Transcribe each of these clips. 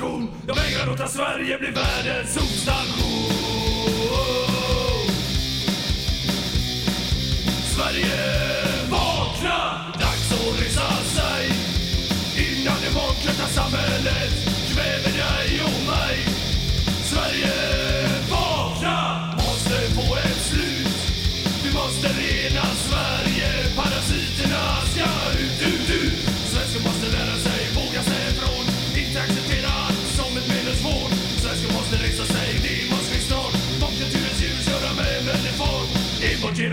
Jag vägrar låta Sverige bli världens solstation. Sverige, vakna! Dags att resa sig innan det mångkulta samhället kväver dig och mig. Sverige, vakna! Måste få ett slut. Vi måste rena Sverige. Parasiterna ska ut, ut, ut. Svensken måste lära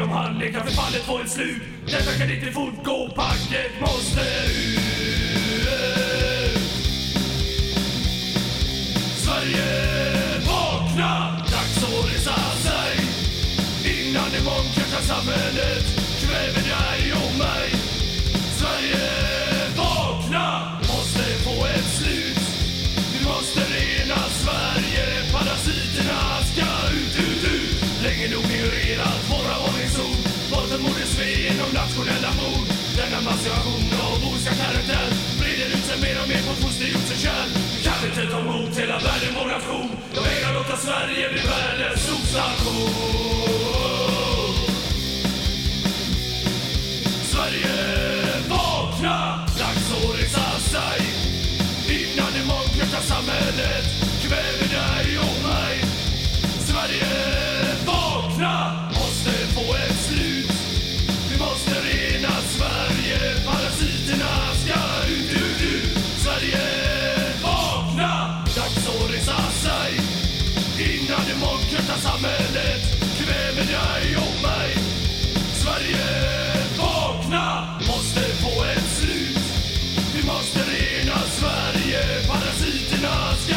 Enbart genom handling kan förfallet få ett slut. Detta kan inte fortgå, packet måste ut. Sverige, vakna! Dags att resa sig innan imorgon kraschar samhället kväver dig och mig. Sverige, är nationella mord. Denna massivation av olika karaktär breder ut sig mer och mer på fosterjordens kärn. Kan inte ta emot hela världen, vår nation. Jag vägrar låta Sverige bli världens sopstation Sverige, vakna! Dags att resa sig innan det mångkulta samhället kväver dig och mig. Sverige, vakna! resa sig Innan det mångkulta samhället kväver dig och mig Sverige, vakna! Måste få ett slut Vi måste rena Sverige, parasiterna ska